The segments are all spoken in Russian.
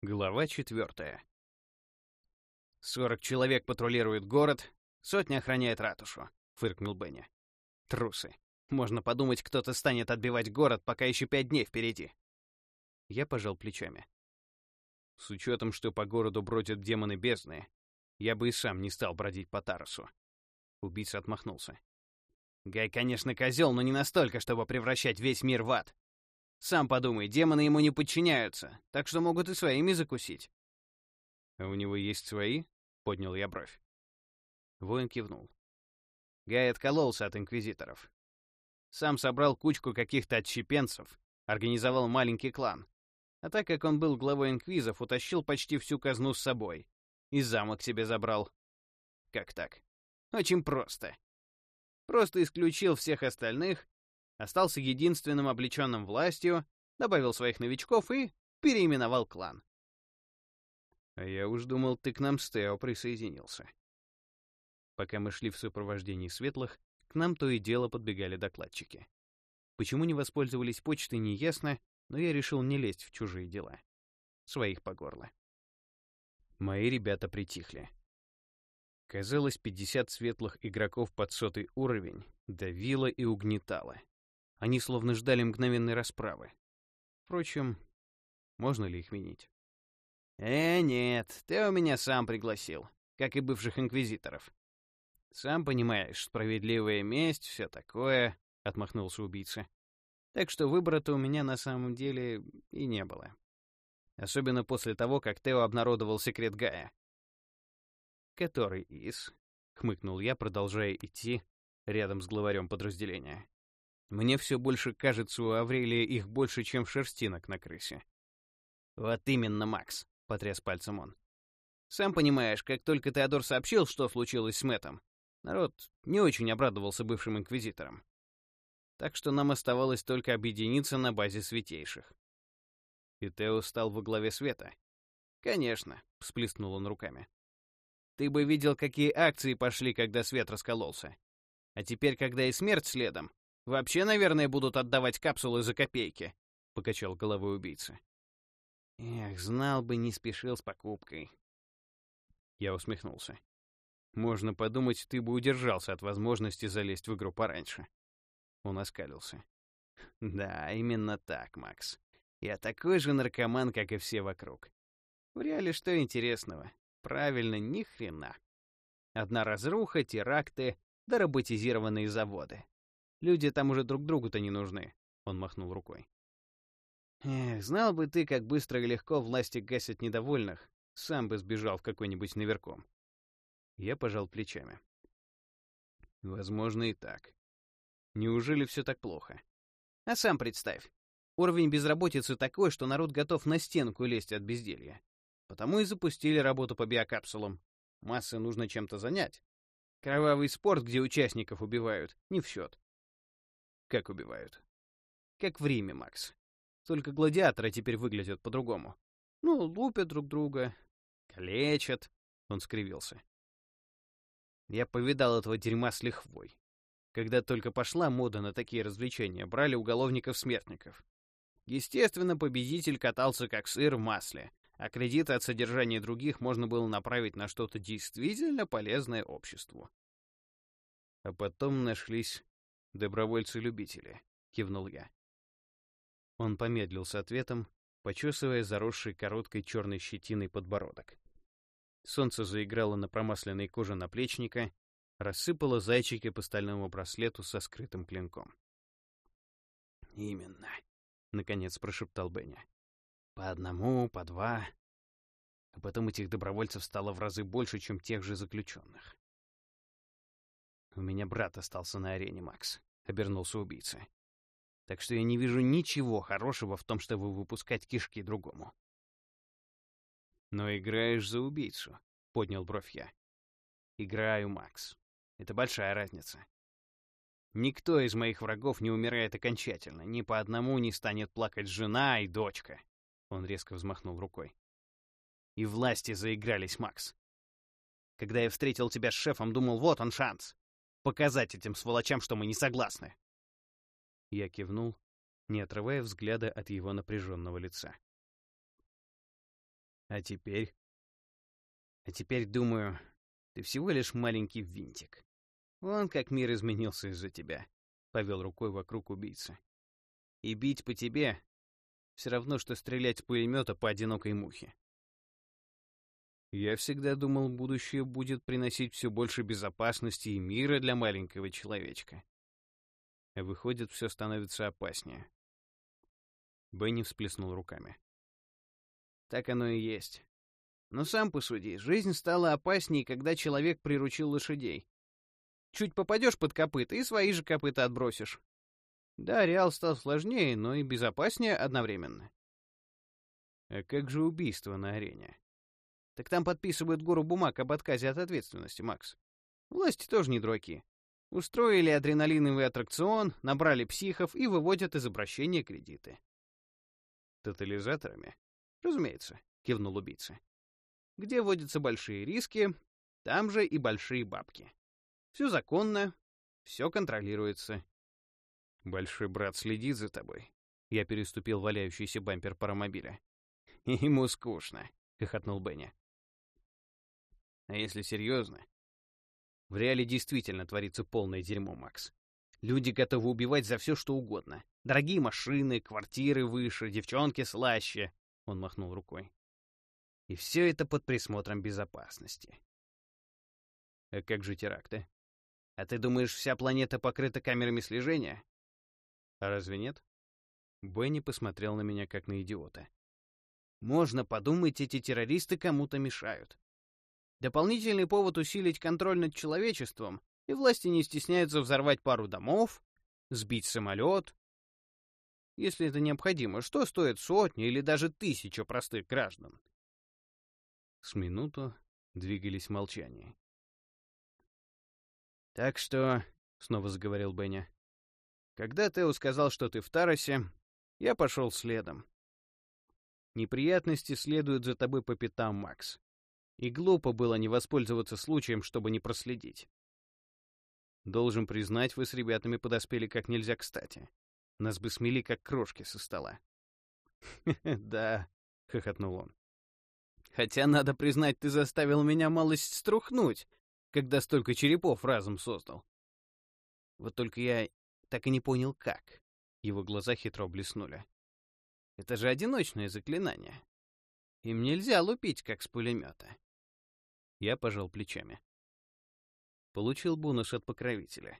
Глава четвертая. «Сорок человек патрулируют город, сотня охраняет ратушу», — фыркнул Бенни. «Трусы. Можно подумать, кто-то станет отбивать город, пока еще пять дней впереди». Я пожал плечами. С учетом, что по городу бродят демоны бездны, я бы и сам не стал бродить по Тарасу. Убийца отмахнулся. Гай, конечно, козел, но не настолько, чтобы превращать весь мир в ад. Сам подумай, демоны ему не подчиняются, так что могут и своими закусить. «А у него есть свои?» — поднял я бровь. Воин кивнул. Гай откололся от инквизиторов. Сам собрал кучку каких-то отщепенцев, организовал маленький клан. А так как он был главой инквизов, утащил почти всю казну с собой. И замок себе забрал. Как так? Очень просто. Просто исключил всех остальных остался единственным облеченным властью, добавил своих новичков и переименовал клан. А я уж думал, ты к нам с Тео присоединился. Пока мы шли в сопровождении светлых, к нам то и дело подбегали докладчики. Почему не воспользовались почтой, неясно, но я решил не лезть в чужие дела. Своих по горло. Мои ребята притихли. Казалось, 50 светлых игроков под сотый уровень давило и угнетало. Они словно ждали мгновенной расправы. Впрочем, можно ли их винить? «Э, нет, ты у меня сам пригласил, как и бывших инквизиторов. Сам понимаешь, справедливая месть, все такое», — отмахнулся убийца. «Так что выбора-то у меня на самом деле и не было. Особенно после того, как Тео обнародовал секрет Гая». «Который из?» — хмыкнул я, продолжая идти рядом с главарем подразделения. Мне все больше кажется, у Аврелия их больше, чем шерстинок на крысе. «Вот именно, Макс», — потряс пальцем он. «Сам понимаешь, как только Теодор сообщил, что случилось с Мэтом, народ не очень обрадовался бывшим инквизиторам. Так что нам оставалось только объединиться на базе святейших. И Тео стал во главе света. «Конечно», — всплеснул он руками. «Ты бы видел, какие акции пошли, когда свет раскололся. А теперь, когда и смерть следом, Вообще, наверное, будут отдавать капсулы за копейки», — покачал головой убийца. «Эх, знал бы, не спешил с покупкой». Я усмехнулся. «Можно подумать, ты бы удержался от возможности залезть в игру пораньше». Он оскалился. «Да, именно так, Макс. Я такой же наркоман, как и все вокруг. В реале что интересного? Правильно, ни хрена. Одна разруха, теракты, да роботизированные заводы. Люди там уже друг другу-то не нужны», — он махнул рукой. «Эх, знал бы ты, как быстро и легко власти гасят недовольных, сам бы сбежал в какой-нибудь наверком». Я пожал плечами. «Возможно, и так. Неужели все так плохо? А сам представь, уровень безработицы такой, что народ готов на стенку лезть от безделья. Потому и запустили работу по биокапсулам. Массы нужно чем-то занять. Кровавый спорт, где участников убивают, не в счет. Как убивают? Как в Риме, Макс. Только гладиаторы теперь выглядят по-другому. Ну, лупят друг друга, калечат. Он скривился. Я повидал этого дерьма с лихвой. Когда только пошла мода на такие развлечения, брали уголовников-смертников. Естественно, победитель катался как сыр в масле, а кредиты от содержания других можно было направить на что-то действительно полезное обществу. А потом нашлись «Добровольцы-любители», — кивнул я. Он помедлил с ответом, почесывая заросший короткой черной щетиной подбородок. Солнце заиграло на промасленной коже наплечника, рассыпало зайчики по стальному браслету со скрытым клинком. «Именно», — наконец прошептал Бенни. «По одному, по два. А потом этих добровольцев стало в разы больше, чем тех же заключенных. «У меня брат остался на арене, Макс», — обернулся убийца. «Так что я не вижу ничего хорошего в том, чтобы выпускать кишки другому». «Но играешь за убийцу», — поднял бровь я. «Играю, Макс. Это большая разница. Никто из моих врагов не умирает окончательно. Ни по одному не станет плакать жена и дочка». Он резко взмахнул рукой. «И власти заигрались, Макс. Когда я встретил тебя с шефом, думал, вот он шанс показать этим сволочам, что мы не согласны. Я кивнул, не отрывая взгляда от его напряженного лица. А теперь? А теперь, думаю, ты всего лишь маленький винтик. Вон как мир изменился из-за тебя. Повел рукой вокруг убийцы. И бить по тебе все равно, что стрелять с пулемета по одинокой мухе. Я всегда думал, будущее будет приносить все больше безопасности и мира для маленького человечка. А выходит, все становится опаснее. Бенни всплеснул руками. Так оно и есть. Но сам посуди, жизнь стала опаснее, когда человек приручил лошадей. Чуть попадешь под копыта, и свои же копыта отбросишь. Да, Реал стал сложнее, но и безопаснее одновременно. А как же убийство на арене? Так там подписывают гору бумаг об отказе от ответственности, Макс. Власти тоже не дураки. Устроили адреналиновый аттракцион, набрали психов и выводят из обращения кредиты. Тотализаторами? Разумеется, кивнул убийца. Где водятся большие риски, там же и большие бабки. Все законно, все контролируется. Большой брат следит за тобой. Я переступил валяющийся бампер паромобиля. Ему скучно, хохотнул Бенни. А если серьезно? В реале действительно творится полное дерьмо, Макс. Люди готовы убивать за все, что угодно. Дорогие машины, квартиры выше, девчонки слаще. Он махнул рукой. И все это под присмотром безопасности. А как же теракты? А ты думаешь, вся планета покрыта камерами слежения? А разве нет? Бенни посмотрел на меня как на идиота. Можно подумать, эти террористы кому-то мешают. Дополнительный повод усилить контроль над человечеством, и власти не стесняются взорвать пару домов, сбить самолет. Если это необходимо, что стоит сотни или даже тысяча простых граждан? С минуту двигались молчания. «Так что...» — снова заговорил Бенни. «Когда Тео сказал, что ты в Таросе, я пошел следом. Неприятности следуют за тобой по пятам, Макс. И глупо было не воспользоваться случаем, чтобы не проследить. Должен признать, вы с ребятами подоспели как нельзя кстати. Нас бы смели, как крошки со стола. «Да», — хохотнул он. «Хотя, надо признать, ты заставил меня малость струхнуть, когда столько черепов разом создал. Вот только я так и не понял, как». Его глаза хитро блеснули. «Это же одиночное заклинание. Им нельзя лупить, как с пулемета. Я пожал плечами. Получил бонус от покровителя.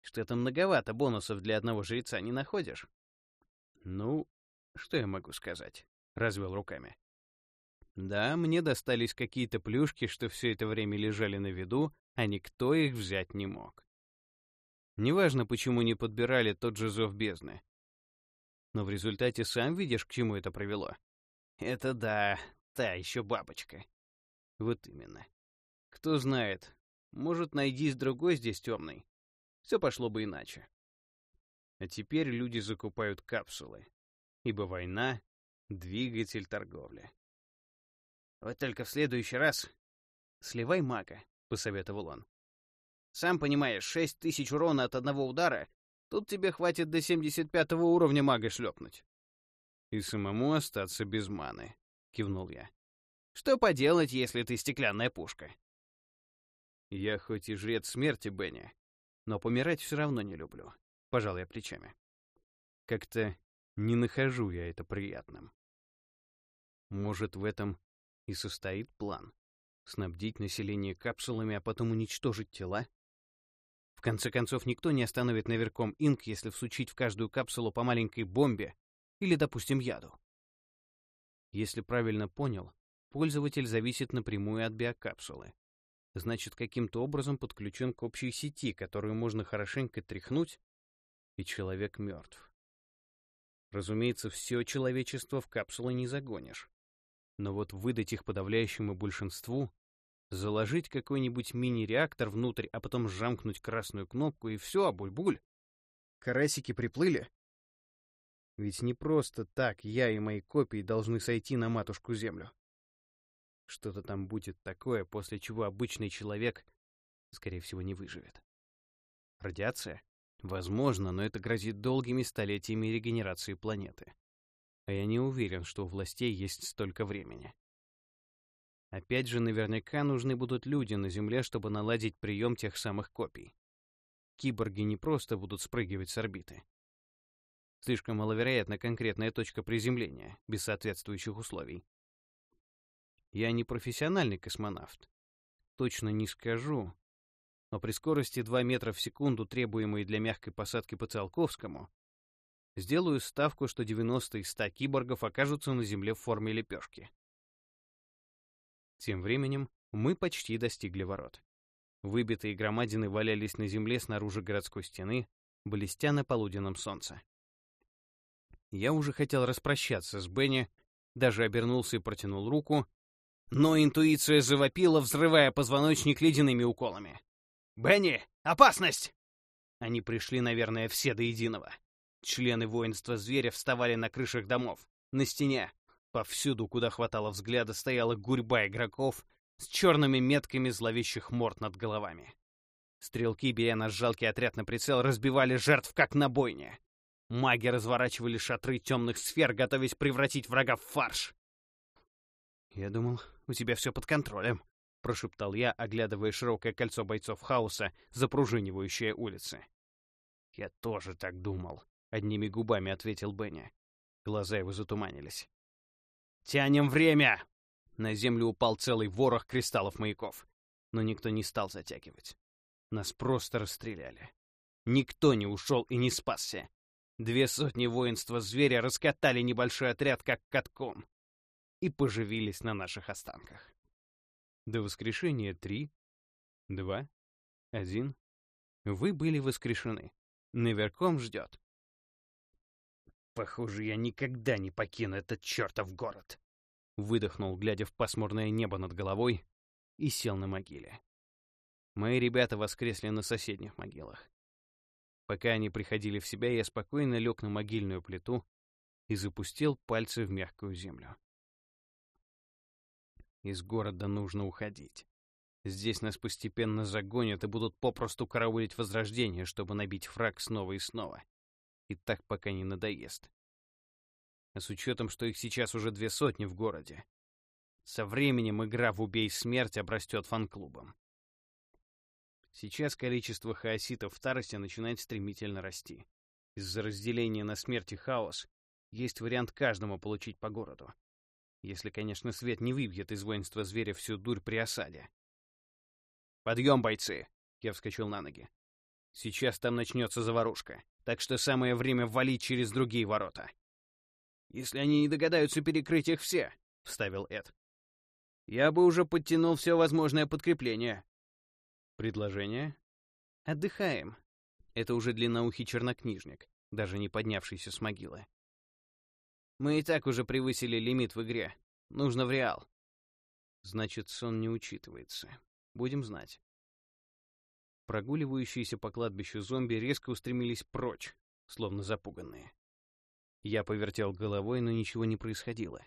Что-то многовато бонусов для одного жреца не находишь? Ну, что я могу сказать? Развел руками. Да, мне достались какие-то плюшки, что все это время лежали на виду, а никто их взять не мог. Неважно, почему не подбирали тот же зов бездны. Но в результате сам видишь, к чему это привело. Это да, та еще бабочка. Вот именно. Кто знает, может, найдись другой здесь темный. Все пошло бы иначе. А теперь люди закупают капсулы, ибо война — двигатель торговли. Вот только в следующий раз сливай мага, — посоветовал он. Сам понимаешь, шесть тысяч урона от одного удара, тут тебе хватит до 75 уровня мага шлепнуть. И самому остаться без маны, — кивнул я. Что поделать, если ты стеклянная пушка? Я хоть и жрец смерти, Бенни, но помирать все равно не люблю. Пожал я плечами. Как-то не нахожу я это приятным. Может, в этом и состоит план? Снабдить население капсулами, а потом уничтожить тела? В конце концов, никто не остановит наверхом инк, если всучить в каждую капсулу по маленькой бомбе или, допустим, яду. Если правильно понял, Пользователь зависит напрямую от биокапсулы. Значит, каким-то образом подключен к общей сети, которую можно хорошенько тряхнуть, и человек мертв. Разумеется, все человечество в капсулы не загонишь. Но вот выдать их подавляющему большинству, заложить какой-нибудь мини-реактор внутрь, а потом жамкнуть красную кнопку, и все, буль-буль. Карасики приплыли. Ведь не просто так я и мои копии должны сойти на матушку Землю. Что-то там будет такое, после чего обычный человек, скорее всего, не выживет. Радиация? Возможно, но это грозит долгими столетиями регенерации планеты. А я не уверен, что у властей есть столько времени. Опять же, наверняка нужны будут люди на Земле, чтобы наладить прием тех самых копий. Киборги не просто будут спрыгивать с орбиты. Слишком маловероятна конкретная точка приземления, без соответствующих условий. Я не профессиональный космонавт. Точно не скажу. Но при скорости 2 метра в секунду, требуемой для мягкой посадки по Циолковскому, сделаю ставку, что 90 из 100 киборгов окажутся на Земле в форме лепешки. Тем временем мы почти достигли ворот. Выбитые громадины валялись на земле снаружи городской стены, блестя на полуденном солнце. Я уже хотел распрощаться с Бенни, даже обернулся и протянул руку, но интуиция завопила, взрывая позвоночник ледяными уколами. «Бенни! Опасность!» Они пришли, наверное, все до единого. Члены воинства зверя вставали на крышах домов, на стене, Повсюду, куда хватало взгляда, стояла гурьба игроков с черными метками зловещих морд над головами. Стрелки, беря наш жалкий отряд на прицел, разбивали жертв, как на бойне. Маги разворачивали шатры темных сфер, готовясь превратить врага в фарш. «Я думал, у тебя все под контролем», — прошептал я, оглядывая широкое кольцо бойцов хаоса, запружинивающее улицы. «Я тоже так думал», — одними губами ответил Бенни. Глаза его затуманились. «Тянем время!» На землю упал целый ворох кристаллов-маяков. Но никто не стал затягивать. Нас просто расстреляли. Никто не ушел и не спасся. Две сотни воинства зверя раскатали небольшой отряд, как катком, и поживились на наших останках. До воскрешения три, два, один. Вы были воскрешены. Наверхом ждет. Похоже, я никогда не покину этот чертов город. Выдохнул, глядя в пасмурное небо над головой, и сел на могиле. Мои ребята воскресли на соседних могилах. Пока они приходили в себя, я спокойно лег на могильную плиту и запустил пальцы в мягкую землю. Из города нужно уходить. Здесь нас постепенно загонят и будут попросту караулить возрождение, чтобы набить фраг снова и снова. И так пока не надоест. А с учетом, что их сейчас уже две сотни в городе. Со временем игра в «Убей смерть» обрастет фан-клубом. Сейчас количество хаоситов в Таросе начинает стремительно расти. Из-за разделения на смерть и хаос есть вариант каждому получить по городу. Если, конечно, свет не выбьет из воинства зверя всю дурь при осаде. «Подъем, бойцы!» — я вскочил на ноги. «Сейчас там начнется заварушка так что самое время валить через другие ворота. «Если они не догадаются перекрыть их все», — вставил Эд. «Я бы уже подтянул все возможное подкрепление». «Предложение?» «Отдыхаем». Это уже длинноухий чернокнижник, даже не поднявшийся с могилы. «Мы и так уже превысили лимит в игре. Нужно в реал». «Значит, сон не учитывается. Будем знать». Прогуливающиеся по кладбищу зомби резко устремились прочь, словно запуганные. Я повертел головой, но ничего не происходило.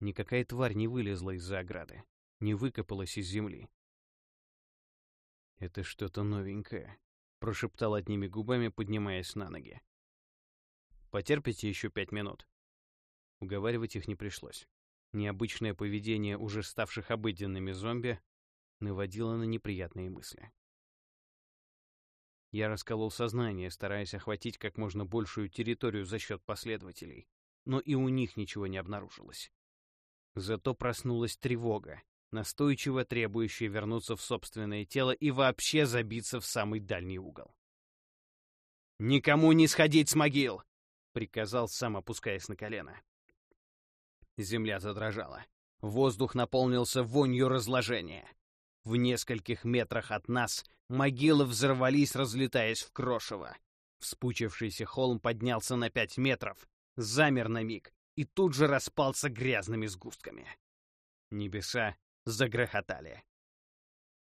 Никакая тварь не вылезла из-за ограды, не выкопалась из земли. «Это что-то новенькое», — прошептал одними губами, поднимаясь на ноги. «Потерпите еще пять минут». Уговаривать их не пришлось. Необычное поведение уже ставших обыденными зомби наводило на неприятные мысли. Я расколол сознание, стараясь охватить как можно большую территорию за счет последователей, но и у них ничего не обнаружилось. Зато проснулась тревога, настойчиво требующая вернуться в собственное тело и вообще забиться в самый дальний угол. «Никому не сходить с могил!» — приказал, сам опускаясь на колено. Земля задрожала. Воздух наполнился вонью разложения. В нескольких метрах от нас Могилы взорвались, разлетаясь в крошево. Вспучившийся холм поднялся на пять метров, замер на миг и тут же распался грязными сгустками. Небеса загрохотали.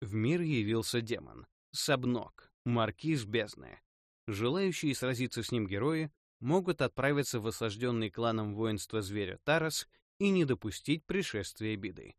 В мир явился демон, Сабнок, маркиз бездны. Желающие сразиться с ним герои могут отправиться в осажденный кланом воинства зверя Тарас и не допустить пришествия беды.